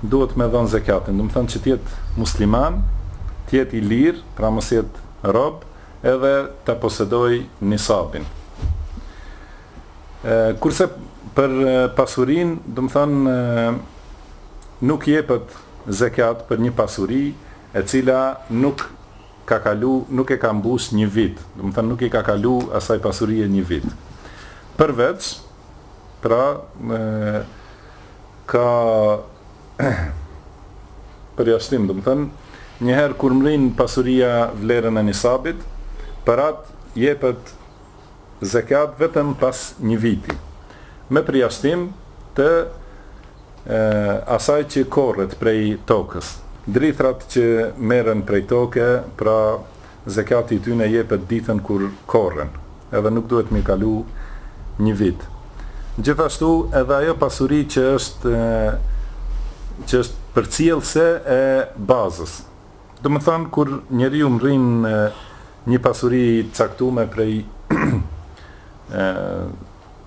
Duhet me dhënë zekatin, domethënë që të jetë musliman, të jetë i lirë, pra mos jetë rob, edhe të posedojë nisabin. Kurse për pasurinë, domethënë nuk jepet zekat për një pasuri e cila nuk ka kalu, nuk e ka mbush një vit, domethënë nuk i ka kalu asaj pasurie një vit. Përveç, pra, ka përjashtim, domethënë, njëherë kur mrin pasuria vlerën e nisabit, për atë jepet zekat vetëm pas një viti. Me përjashtim të e, asaj që korret prej tokës. Drithrat që merren prej toke, pra Zekati i tyne jepet ditën kur korren, edhe nuk duhet me kalu një vit. Gjithashtu edhe ajo pasuri që është që është përcjellëse e bazës. Domethënë kur njeriu mrrin një pasuri caktume prej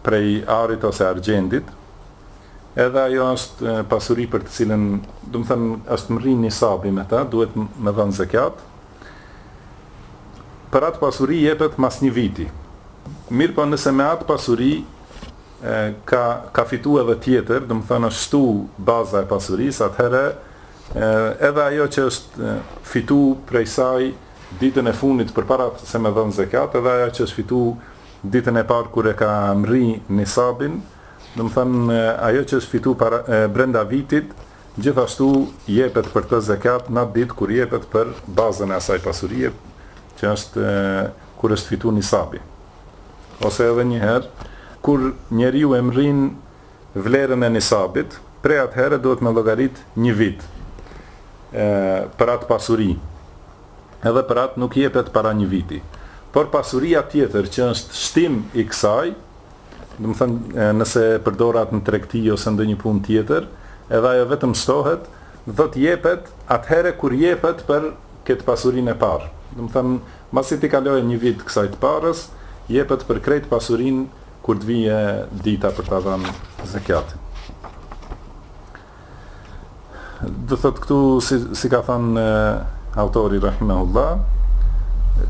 prej arit ose argjendit, edhe ajo është pasuri për të cilën, domethënë është mrri nisabi me të, duhet me dhënë zekat, Për atë pasuri jepet mas një viti. Mirëpo nëse me atë pasuri ka ka fitu edhe tjetër, domethënë është shtu baza e pasurisë, atëherë edhe ajo që është fitu prej saj ditën e fundit përpara se me dhënë zekat, edhe ajo që është fitu ditën e parë kur e ka mri nisabin, domethënë ajo që është fitu para brenda vitit Gjithashtu jepet për të zekat n'atë ditë kur jepet për bazën e asaj pasurie që është kur është fitu nisabi. Ose edhe një herë, kur njeriu e mrrin vlerën e nisabit, prej atëhere duhet me llogarit një vit e, për atë pasuri. Edhe për atë nuk jepet para një viti. Por pasuria tjetër që është shtim i kësaj, Domethënë, nëse e përdor atë në tregti ose ndonjë punë tjetër, edhe ajo vetëm shtohet dhe do të jepet atëherë kur jepet për këtë pasurinë e parë. Domethënë, mbasi t'i kalojë një vit kësaj të parës, jepet për krejt pasurinë kur të vije dita për ta dhënë zekat. do të thotë këtu si si ka thënë autori rahimahullah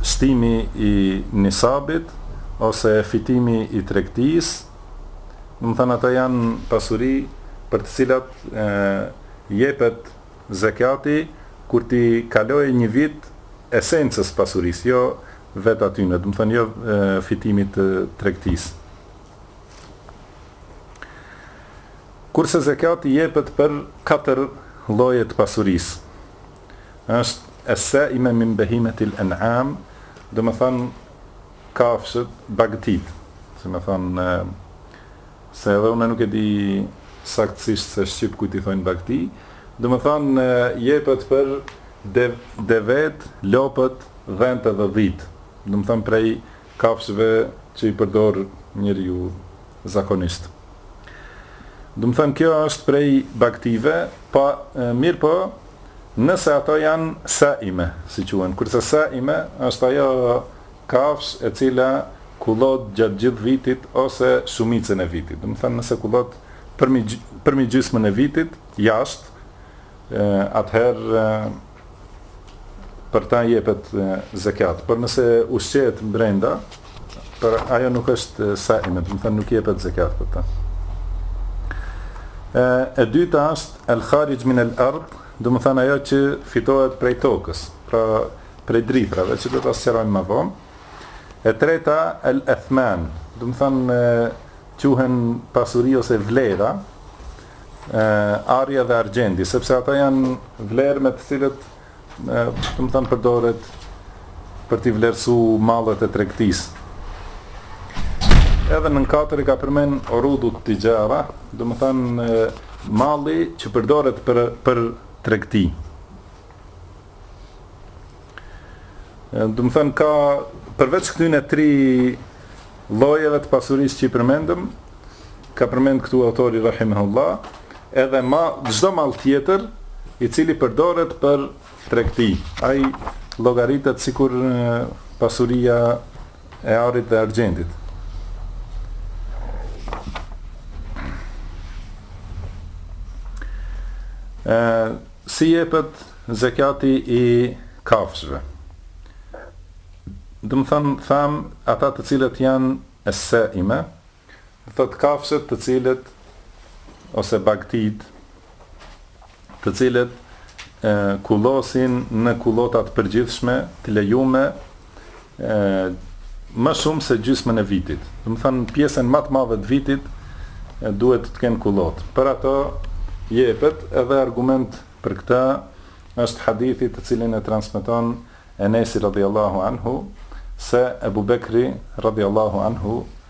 shtimi i nisabit ose fitimi i tregtisë domethënë ata janë pasuri për të cilat e, jepet zekati kur t'i kalojë një vit esencës pasurisë jo vetë atyne domethënë jo fitimit të tregtisë Kurse zekati jepet për katër lloje të pasurisë. Është es-sa'ime min behimetil en'am, domethënë kafshët, bagëtitë, si me thënë se edhe unë nuk e di saktësisht se shqip kujt i thonë bagëti, domethënë jepet për devet, lopët, dhentë dhe dhitë, domethënë prej kafshëve që i përdor njeriu zakonisht. Domethënë kjo është prej bagëtive, pa mirëpo nëse ato janë saime, siç quhen, kurse saime është ajo kafshë e cila kullot gjatë gjithë vitit ose shumicën e vitit. Domethënë nëse kullot përmbi përmbi gjysmën e vitit jashtë, atëherë për ta jepet zekat, por nëse ushqehet brenda, për ajo nuk është saime, domethënë nuk jepet zekat për ta. E, e dyta është el kharij min el ard, domethënë ajo që fitohet prej tokës, pra prej drithërave, që do ta sqarojmë më vonë. E treta el athman, domethënë quhen pasuri ose vlera, e, ari dhe argjendi, sepse ata janë vlerë me të cilët, e, domethënë, përdoret për t'i vlerësu mallet e tregtisë. Edhe në në katër i ka përmend urudu tixhara, domethënë, malli që përdoret për, për tregti. Domethënë ka përveç këtyne tri llojeve të pasurisë që i përmendëm, ka përmend këtu autori rahimahullah, edhe çdo mall tjetër i cili përdoret për tregti. Ai llogaritet sikur pasuria e arit dhe argjendit. Ëh Si jepet zekati i kafshëve? Domethënë tham ata të cilët janë es-sa'ime, do thotë kafshët të cilët ose bagëtitë të cilët kullosin në kullota të përgjithshme të lejume, e, më shumë se gjysmën e vitit. Domethënë, pjesën ma të madhe të vitit e, duhet të kenë kullot. Për ato jepet edhe argument për këta është hadithi të cilin e transmiton Enesi radhjallahu anhu, se Ebu Bekri radhjallahu anhu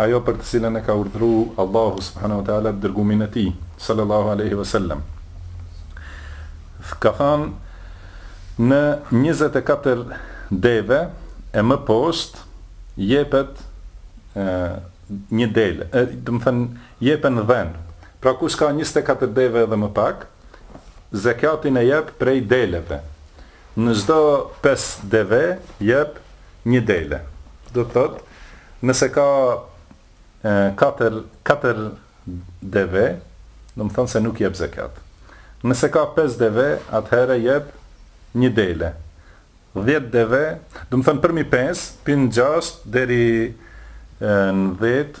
ajo për të cilën e ka urdhëru Allahu subhanehu teala Dërgumin e Tij, sallallahu alejhi ve sellem, ka thanë, Në njëzet e katër deve e më poshtë jepet një dele, domethënë jepen dhenë, pra kush ka njëzet e katër deve edhe më pak, zekatin e jep prej deleve, në çdo pesë deve jep një dele, do të thotë, Nëse ka katër katër deve, domethënë se nuk jep zekat. Nëse ka pesë deve, atëherë jep një dele. 10 deve, domethënë përmi pesë, pi gjashtë deri në 10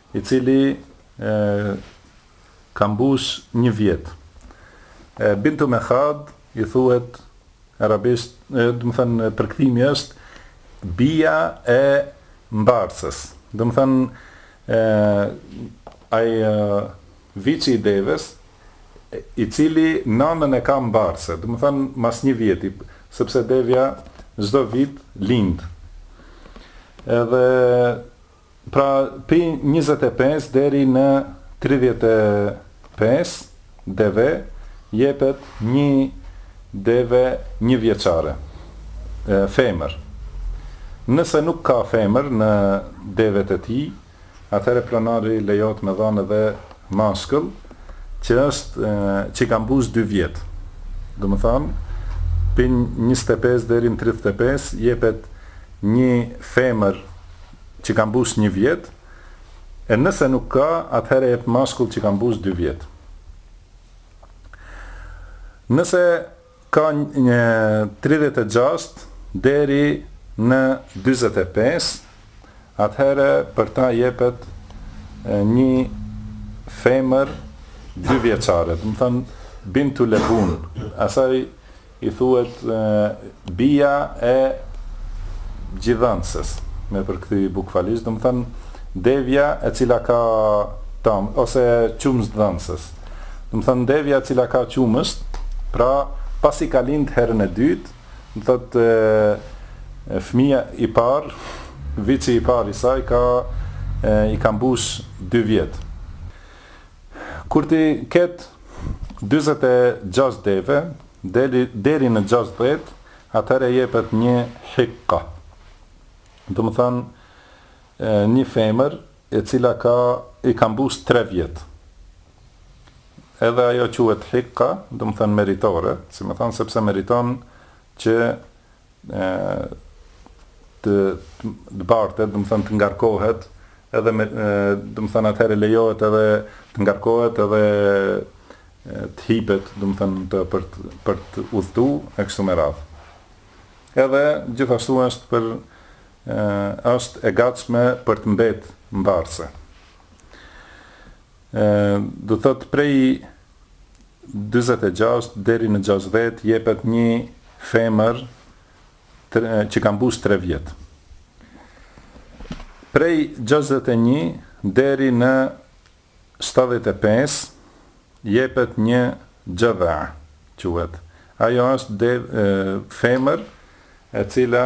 i cili e ka mbush një vjet. E Bintu Mehad i thuhet arabisht, domethënë përkthimi është bija e mbarsës. Domethënë ai viçi i devës i cili nanën e ka mbarse, domethënë mas një vjeti, sepse devja çdo vit lind. Edhe Pra pi njëzet e pesë deri në tridhjetë e pesë deve jepet një deve njëvjeçare, femër. Nëse nuk ka femër në devet e tij, atëherë pronari lejohet me dhanë edhe mashkull që është që i ka mbush dy vjet. Domethënë pi njëzet e pesë deri në tridhjetë e pesë jepet një femër, që ka mbush një vjet e nëse nuk ka atëherë jep mashkull që ka mbush dy vjet nëse ka një 36 deri në 45 atëherë për ta jepet një femër dy vjeçare domethënë bintu lebun asaj I thuhet bija e gjidhënëses, me përkthy bukvalisht, domethënë devja e cila ka tamël, ose qumështdhënëses. Domethënë devja e cila ka qumësht, pra pasi ka lindë herën e dytë, do të thotë fëmija i parë, viçi i parë i saj ka i ka mbush dy vjet. Kur t'i ketë Dyzet e gjashtë deve, deri deri në gjashtëdhjetë, atëherë jepet një hikka, domethënë një femër e cila ka i ka mbush tre vjet. Edhe ajo quhet hikka, domethënë meritore, si me thanë sepse meriton që të të bartet, domethan të ngarkohet, edhe domethan atëherë lejohet edhe të ngarkohet edhe të hipet, domethan të për të, për të udhëtu e kështu me radhë. Edhe gjithashtu është për është e gatshme për të mbet mbarse. Do të thotë prej dyzet e gjashtë deri në gjashtëdhjetë jepet një femër që ka mbush tre vjet. Prej gjashtëdhjetë e një deri në shtatëdhjetë e pesë jepet një xhedha quhet. Ajo është femër e cila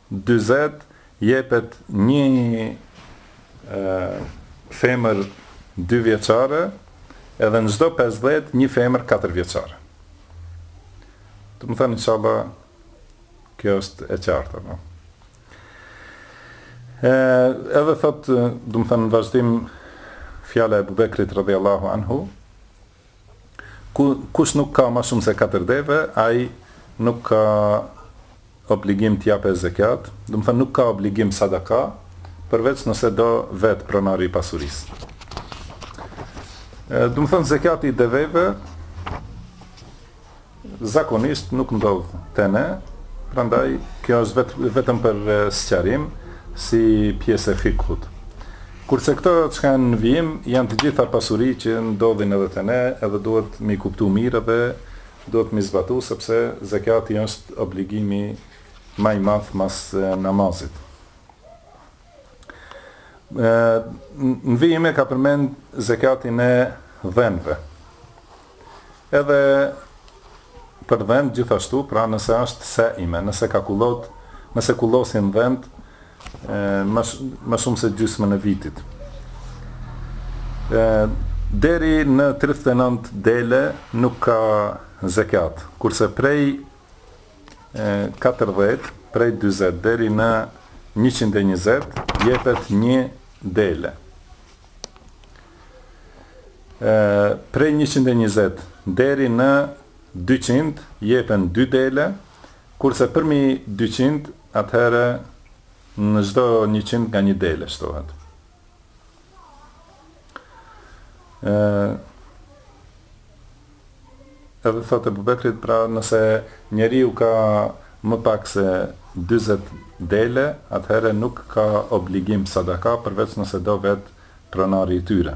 Dyzet jepet një femër dy vjeçare edhe në çdo pesëdhjetë një femër katër vjeçare. Domethan, inshallah, kjo është e qartë, apo. E, edhe thot, domethan vazhdim fjala e Ebu Bekrit radijallahu anhu, Ku, kush nuk ka ma shumë se katër deve, ai nuk ka obligim të jape zekjat, domethonë nuk ka obligim sadaka, përveç nëse do vetë pronari i pasurisë. Domethonë zekjati i deveve, Zakonisht nuk ndodh te ne, prandaj kjo është vetëm për sqarim, si pjesë e fikhut. Kurse këto që ka në vijim, janë të gjitha pasuri që ndodhin edhe te ne, edhe duhet me i kuptu mirë edhe duhet me i zbatu, sepse zekjati është obligimi ma i madh mas namazit. Në vijim e ka përmend zekjatin e dhenve. Edhe për dhent gjithashtu, pra nëse është saime, nëse ka kullot, nëse kullosin dhent, më, më shumë se gjysmën e vitit. E, deri në 39 dele nuk ka zekjat, kurse prej e katërdhjetë prej dyzet deri në njëqind e njëzet jepet një dele e prej njëqind e njëzet deri në dyqind jepen dy dele kurse përmi dyqind atëherë në çdo njëqind nga një dele shtohet Edhe thotë Ebu Bekri, pra nëse njeriu ka më pak se 40 dele, atëherë nuk ka obligim sadaka, përveç nëse do vetë pronari i tyre.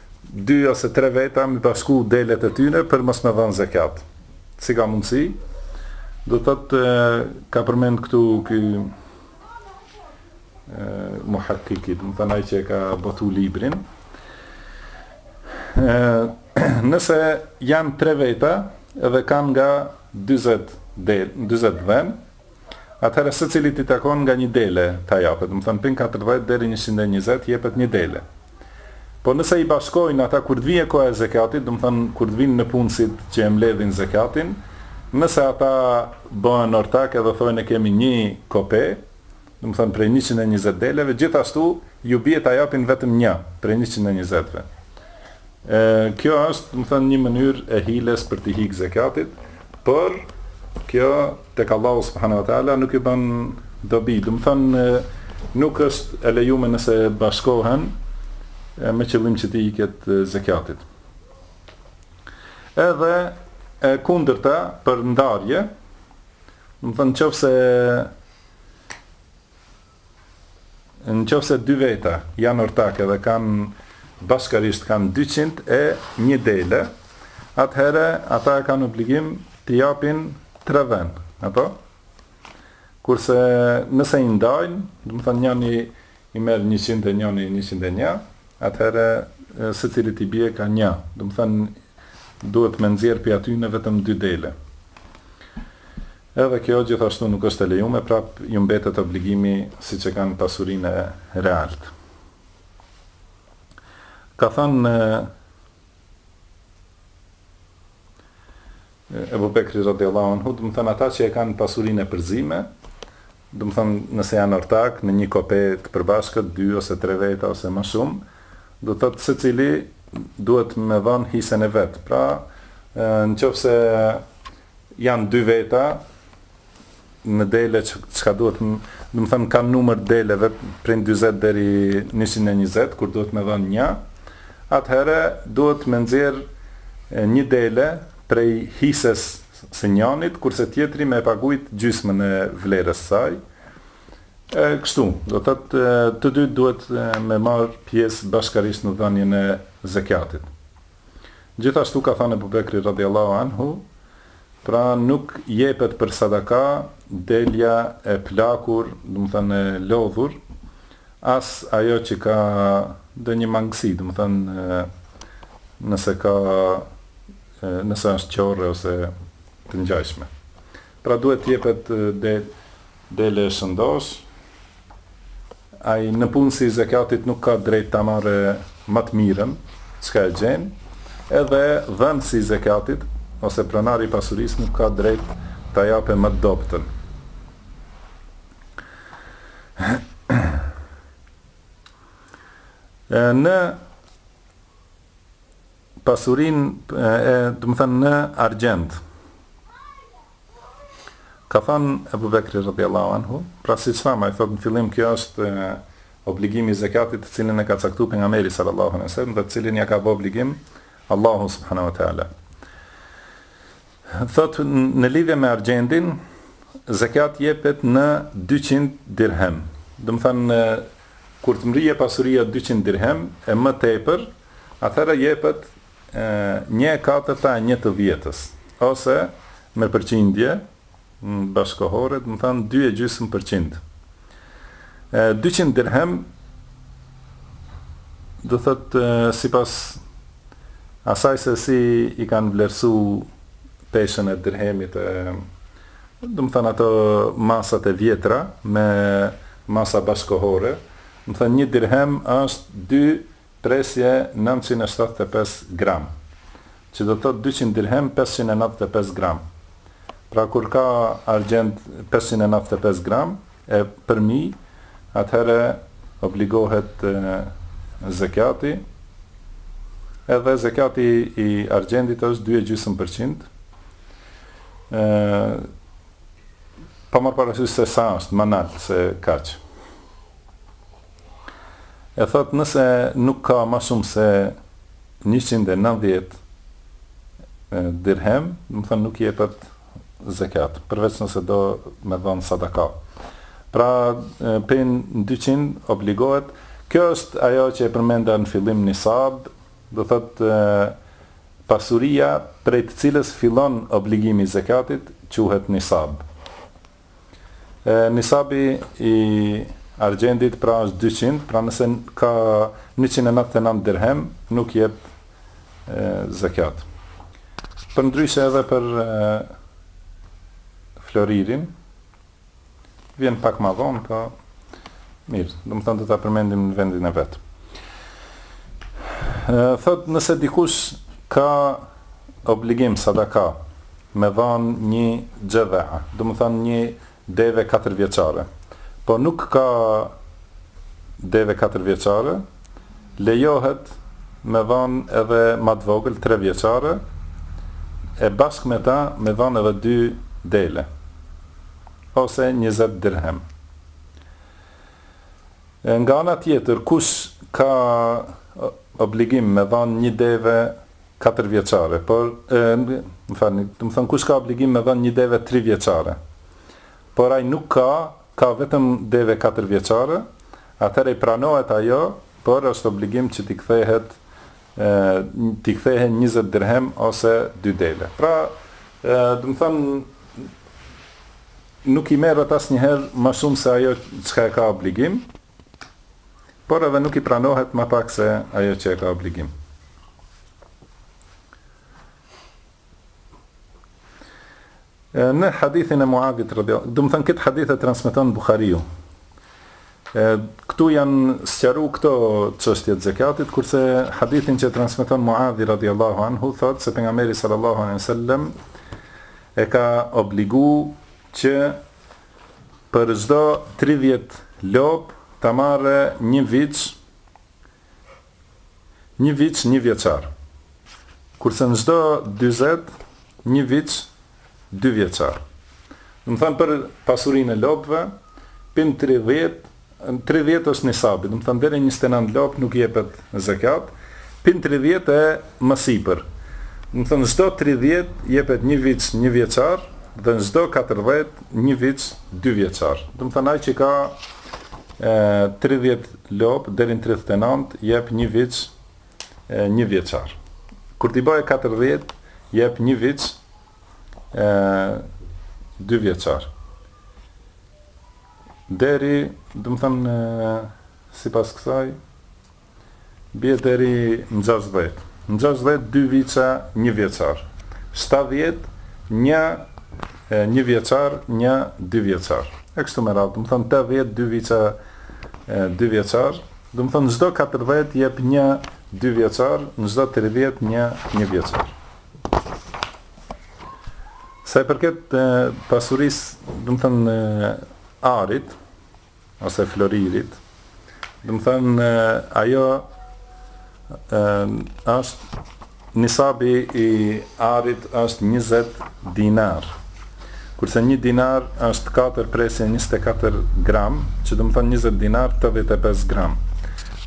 Dy ose tre veta mi bashku delet e tyne për mos me dhënë zekat. Si ka mundësi? Do të thotë ka përmend këtu ky muhakkiki, domethënë ai që e ka botu librin. nëse janë tre veta dhe kanë nga 40 dele, 40 dhen, Atëherë secilit i takon nga një dele ta japë, domethënë prej katërdhjetë deri njëqind e njëzet jepet një dele. Po nëse i bashkojnë ata kur të vijë koha e zekatit, domethënë kur të vijnë nëpunësit që e mbledhin zekatin, nëse ata bëhen ortakë edhe thonë ne kemi një kope, domethënë prej njëqind e njëzet deleve, gjithashtu ju bie ta japin vetëm një prej njëqind e njëzetëve. E, kjo është, domethënë një mënyrë e hiles për t'i ik zekatit, por kjo tek Allahu subhanahu wa taala nuk i bën dobi, domethënë nuk është e lejuar nëse bashkohen me qëllim që t'i iket zekatit. Edhe e kundërta për ndarje, domethënë në qoftë se Në qoftë se dy veta janë ortakë dhe kanë bashkarisht kanë 200 e një dele, atëherë ata e kanë obligim të japin tre dhen, apo? Kurse nëse i ndajnë, domethënë njëri i merr 100 e njëri 101, atëherë secilit i bie ka nja, domethënë duhet me nxjerr pi atyne vetëm dy dele. Edhe kjo gjithashtu nuk është e lejume, prap ju mbetet obligimi siç e kanë pasurinë realisht. Ka thënë Ebu Bekri radijallahu anhu, domethënë ata që e kanë pasurinë e përzime, domethënë nëse janë ortakë në një kope të përbashkët, dy ose tre veta ose më shumë, do të thotë secili duhet me dhënë hisen e vet. Pra, në qoftë se Janë dy veta në dele që çka duhet domethënë kanë numër të deleve prej dyzet deri njëqind e njëzet kur duhet me dhënë një atëherë duhet me nxjerr një dele prej hises së njanit kurse tjetri me e pagujt gjysmën e vlerës së saj e kështu do thotë të dy duhet me marrë pjesë bashkarisht në dhënien e zekatit. Gjithashtu ka thënë Ebu Bekri radhijallâhu anhu, Pra nuk jepet për sadaka delja e plakur, domethënë e lodhur, as ajo që ka ndonjë mangësi, domethënë nëse ka nëse është qorre ose të ngjashme. Pra duhet të jepet dele. Dele e shëndoshë. Ai nëpunësi i zekatit nuk ka drejt ta marre ma të mirën, çka e gjen, edhe dhënësi i zekatit, ose pronari i pasurisë nuk ka drejt ta jape ma të dobtën. Në pasurinë e, domethënë, në argjend. Ka thënë Abu Bekri radhiyallahu anhu, pra siç thamë, ai thotë në fillim kjo është obligimi i zekatit të cilin e ka caktuar pejgamberi sallallahu alaihi wasallam dhe të cilin ja ka bë obligim Allahu subhanahu wa taala. Thotë në lidhje me argjendin, zekat jepet në 200 dirhem. Domethënë kur të mrije pasuria 200 dirhem e më tepër, atëherë jepet një e katërta e një të dhjetës, ose me përqindje bashkëkohore, domethënë dy e gjysmë për qind. Dyqind dirhem, do thotë sipas asaj se si i kanë vlerësu peshën e dirhemit e domethënë ato masat e vjetra me masa bashkëkohore, domethënë një dirhem është dy Presje nëntëqind e shtatëdhjetë e pesë gram, që do të thotë dyqind dirhem pesëqind e nëntëdhjetë e pesë gram. Pra kur ka argjend pesëqind e nëntëdhjetë e pesë gram e përmi, atëherë obligohet zekjati, edhe zekjati i argjendit është dy e gjysmë për qind, pa marrë parasysh se sa është, ma nalt se kaq. E thotë nëse nuk ka ma shumë se njëqind e nëntëdhjetë dirhem, domethënë nuk jepet zekat, përveç nëse do me dhënë sadaka. Pra prej dyqind obligohet, kjo është ajo që e përmenda në fillim nisab, do thotë pasuria prej të cilës fillon obligimi i zekatit quhet nisab. Nisabi i argjendit pra është dyqind, pra nëse ka njëqind e nëntëdhjetë e nëntë dirhem, nuk jep zekjat. Përndryshe edhe për floririn, vjen pak ma vonë, po Mirë, domethënë do ta përmendim në vendin e vet. Thotë, nëse dikush ka obligim sadaka me dhanë një xhedhea, domethënë një deve 4 vjeçare, po nuk ka deve 4 vjeçare, lejohet me dhanë edhe ma të vogël 3 vjeçare, e bashkë me ta me dhanë edhe 2 dele. ose njëzet dirhem. Nga ana tjetër, kush ka obligim me dhanë një deve katër vjeçare, por, më falni, domethënë kush ka obligim me dhanë një deve tri vjeçare, por ai nuk ka, ka vetëm deve katër vjeçare, atëherë i pranohet ajo, por është obligim që t'i kthehet t'i kthehen njëzet dirhem ose dy dele. Pra, domethënë nuk i merret asnjëherë ma shumë se ajo çka e ka obligim, por edhe nuk i pranohet ma pak se ajo që e ka obligim. Në hadithin e Muadhit, domethënë këtë hadith e transmeton Buhariu. E këtu janë sqaru këto çështje të zekatit, kurse hadithin që e transmeton Muadhi radhiyallahu anhu thotë se pejgamberi sallallahu alaihi wasallam e ka obligu që për çdo 30 lopë ta marrë një viç Një viç një vjeçar. Kurse në çdo katërdhjetë një viç dy vjeçar. Domethënë për pasurinë e lopëve, pim tridhjetë, tridhjetë është nisabi, domethënë deri në njëzet e nëntë lopë nuk jepet zekat, pim tridhjetë e më sipër. Domethënë çdo tridhjetë jepet një viç një vjeçar dhe në çdo katërdhjetë një viç dy vjeçar. Domethënë ai që ka tridhjetë Lopë deri në tridhjetë e nëntë jep një viç një vjeçar. Kur t'i bajë katërdhjetë jep një viç dy vjeçar. Deri, domethënë sipas kësaj bie deri në gjashtëdhjetë. Në gjashtëdhjetë dy viça një vjeçar. Shtatëdhjetë një një vjeçar, një dy vjeçar. E kështu me radhë, domethënë tetëdhjetë dy viça dy vjeçar, domethënë çdo katërdhjetë jep një dy vjeçar, në çdo tridhjetë një një vjeçar. Sa i përket pasurisë, domethënë arit ose floririt, domethënë ajo është Nisabi i arit është njëzet dinarë, kurse një dinar është katër presje njëzet e katër gramë, që domethënë njëzet dinarë tetëdhjetë e pesë gramë.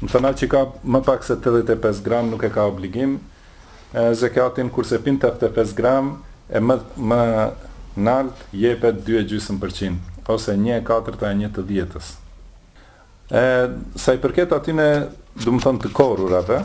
Domethënë ai që ka më pak se tetëdhjetë e pesë gramë nuk e ka obligim e, zekatin, kurse pin tetëdhjetë e pesë gramë e më më nalt jepet dy e gjysmë për qind, ose një e katërta e një të dhjetës. E, sa i përket atyne, domethënë të korrurave,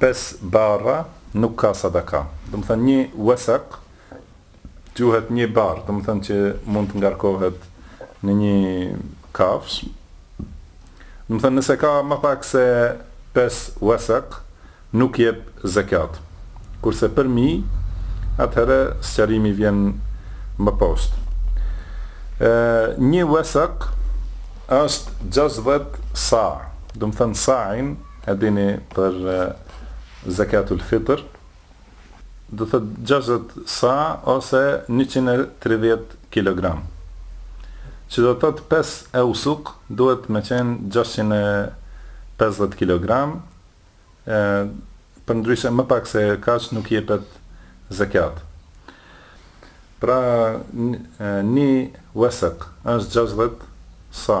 Pesë barra nuk ka sadaka. Domethënë një wesak quhet një barrë, domethënë që mund të ngarkohet në një kafshë. Domethënë nëse ka më pak se pesë wesak nuk jep zekat. Kurse përmbi, atëherë sqarimi vjen më poshtë. Ë një wesak është 60 sa, domethënë sain E dini për Zekatul Fitër, do thotë gjashtëdhjetë sa ose njëqind e tridhjetë kilogram, që do thotë pesë eusuk duhet me qenë gjashtëqind e pesëdhjetë kilogram, e përndryshe më pak se kaq nuk jepet zekat. Pra një wesak është gjashtëdhjetë sa.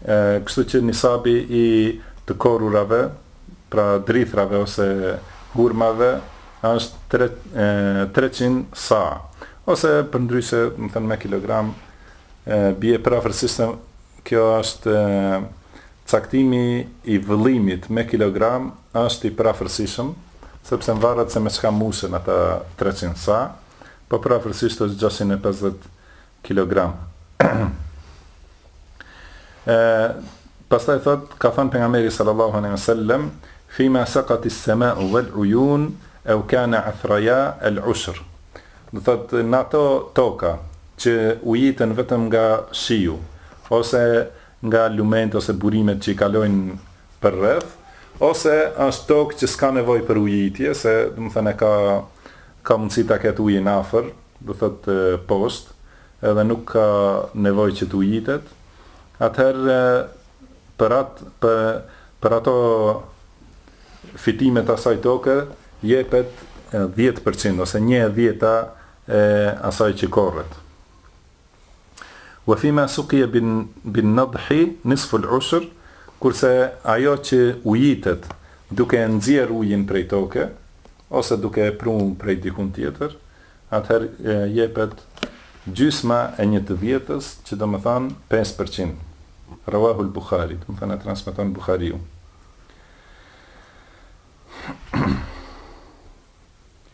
Kështu që nisabi i të korrurave, pra drithrave ose hurmave, është tre, treqind sa, ose përndryshe, domethënë me kilogram, bie përafërsisht se kjo është caktimi i vëllimit me kilogram është i përafërsishëm, sepse varet se me çka mbushen ata treqind sa, po përafërsisht është gjashtëqind e pesëdhjetë kilogram. e, pastaj thotë, ka thënë Pejgamberi sallallahu alejhi ve sellem, fima sëkat i sema u vel ujun, e u kane athraja el ushr. Do thotë, në ato toka, që ujiten vetëm nga shiu, ose nga lumenjtë, ose burimet që i kalojnë përreth, ose është tokë që s'ka nevojë për ujitje, se domethënë e ka, ka mundësi ta ketë ujin afër, do thotë poshtë edhe nuk ka nevojë që të ujitet, atëherë për atë për për ato fitimet e asaj toke jepet dhjetë përqind ose një e dhjeta e asaj që korret. Wa fima suqiya bin bin nadhi nisfu al ushr kurse ajo që ujitet duke e nxjerrë ujin prej toke ose duke e pru prej dikund tjetër atëherë jepet gjysma e një të dhjetës që domethënë pesë përqind rawahu al bukhari domethënë e transmeton buhariu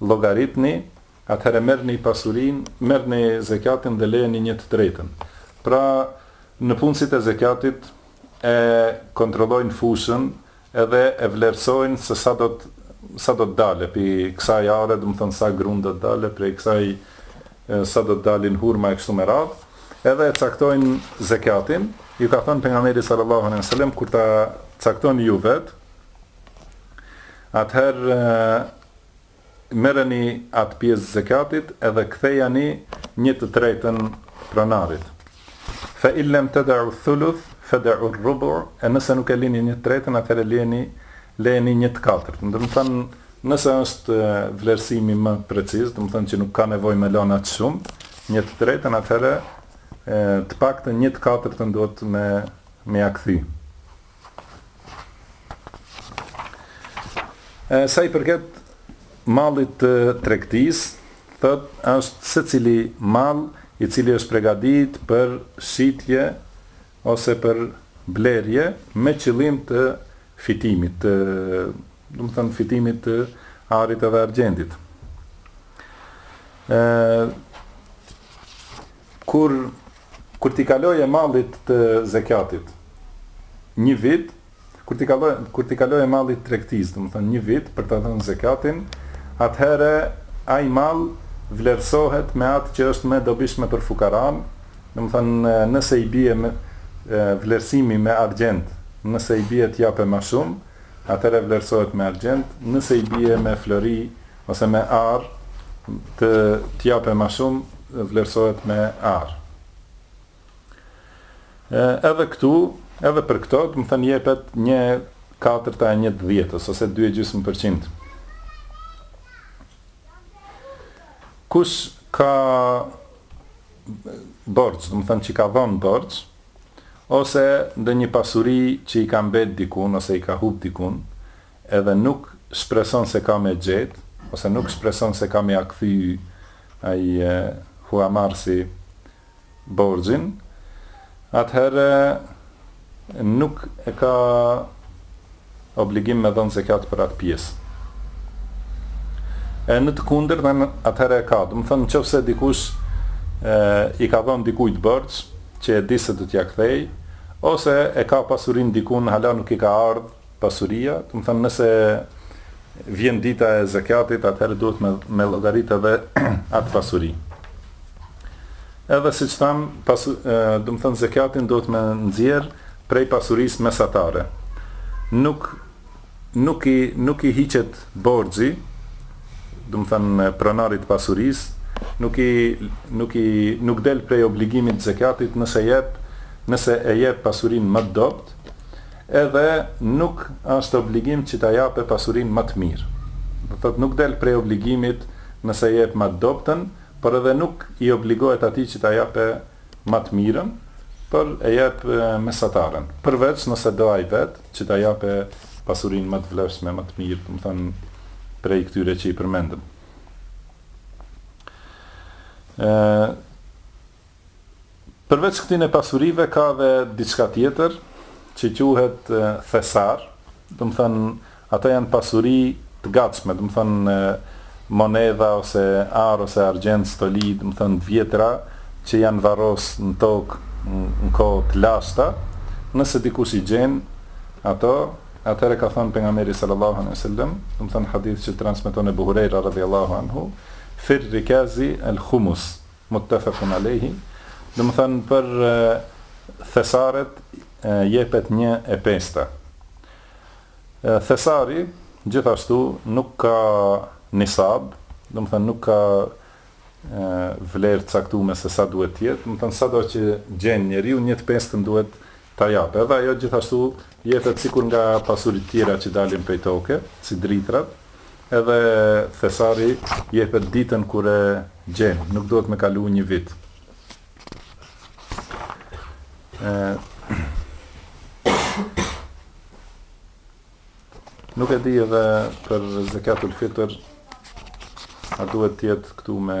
Llogaritni, atëherë merrni pasurinë, merrni zekatin edhe lejeni një të tretën. Pra, nëpunësit e zekatit e kontrollojnë fushën edhe e vlerësojnë se sa do të sa do të dalë prej kësaj are, domethënë sa grunë do të dalë prej kësaj, sa do të dalin hurma e kështu me radhë, edhe e caktojnë zekatin, ju ka thënë pejgamberi sallallahu alejhi ve sellem kur ta caktoni ju vetë, atëherë merreni atë pjesë t'zekatit edhe kthejani një të tretën pronarit. Fe in lem teda'u thuluth feda'u rrubu' e nëse nuk e lini një të tretën atëherë lejeni lejeni një të katërtën. Domethënë nëse është vlerësimi më preciz, domethënë që nuk ka nevojë me lënë aq shumë, një të tretën atëherë të paktën një të katërtën duhet me me ja kthy. Sa i përket mallit të tregtisë, thot është secili mall i cili është pregaditur për shitje ose për blerje me qëllim të fitimit, të, domethënë fitimit të arit edhe argjendit. Ë Kur kur t'i kalojë mallit të zekatit një vit, kur t'i kalojë kur t'i kalojë mallit të tregtisë, domethënë një vit për ta dhënë zekatin, atëherë ai mall vlerësohet me atë që është më e dobishme për fukaranë, domethënë nëse i bie vlerësimi me argjend, nëse i bie të japë ma shumë, atëherë vlerësohet me argjend, nëse i bie me flori, ose me ar, të t'japë ma shumë, vlerësohet me ar. Edhe këtu, edhe për këto, domethënë jepet një e katërta e një të dhjetës, ose dy e gjysmë për qind. Kush ka borxh, domethënë që ka dhënë borxh, ose ndonjë pasuri që i ka mbet dikun, ose i ka hup dikun, edhe nuk shpreson se ka me gjet ose nuk shpreson se ka me ja kthy ai huamarrësi borxhin atëherë nuk e ka obligim me dhënë zekat për atë pjesë e në të kundërtën atëherë e ka domethënë nëse dikush e, i ka dhënë dikujt borxh që e di se do t'ia kthejë ose e ka pasurinë dikun hala nuk i ka ardhë pasuria, domethënë nëse vjen dita e zekatit, atëherë duhet me me llogarit edhe atë pasuri. Edhe siç thamë, domethënë zekatin duhet me nxjerr prej pasurisë mesatare. Nuk nuk i nuk i hiqet borxhi, domethënë pronarit të pasurisë, nuk i nuk i nuk del prej obligimit të zekatit nëse jep nëse e jep pasurinë ma të dobët, Edhe nuk është obligim që ta jape pasurinë ma të mirë. Domethënë nuk del prej obligimit nëse e jep ma të dobtën, por edhe nuk i obligohet atij që ta jape ma të mirën, por e jep mesataren. Përveç nëse do ai vetë që ta jape pasurinë ma të vlefshme, ma të mirë, domethënë prej këtyre që i përmendëm. Përveç këtyne pasurive ka dhe diçka tjetër që quhet thesar, domethënë ato janë pasuri të gatshme, domethënë monedha ose ar ose argjend, stoli, domethënë të vjetra që janë varros në tokë në kohë të lashta, nëse dikush i gjen ato, atëherë ka thënë pejgamberi sallallahu alejhi ve sellem, domethënë hadith që transmeton Ebu Hurejra radhijal-llahu anhu, Fir-rikazi el-khumus. Muttefekun alejhi, Domethënë për thesaret jepet një e pesta. Thesari gjithashtu nuk ka nisab, domethënë nuk ka vlerë të caktuar se sa duhet të jetë, domethënë sado që gjen njeriu një të pestën duhet ta japë. Edhe ajo gjithashtu jepet sikur nga pasuritë tjera që dalin prej toke, si drithërat. Edhe thesari jepet ditën kur e gjen, nuk duhet me kalu një vit. Nuk e di edhe për zekatul fitër, a duhet të jetë këtu me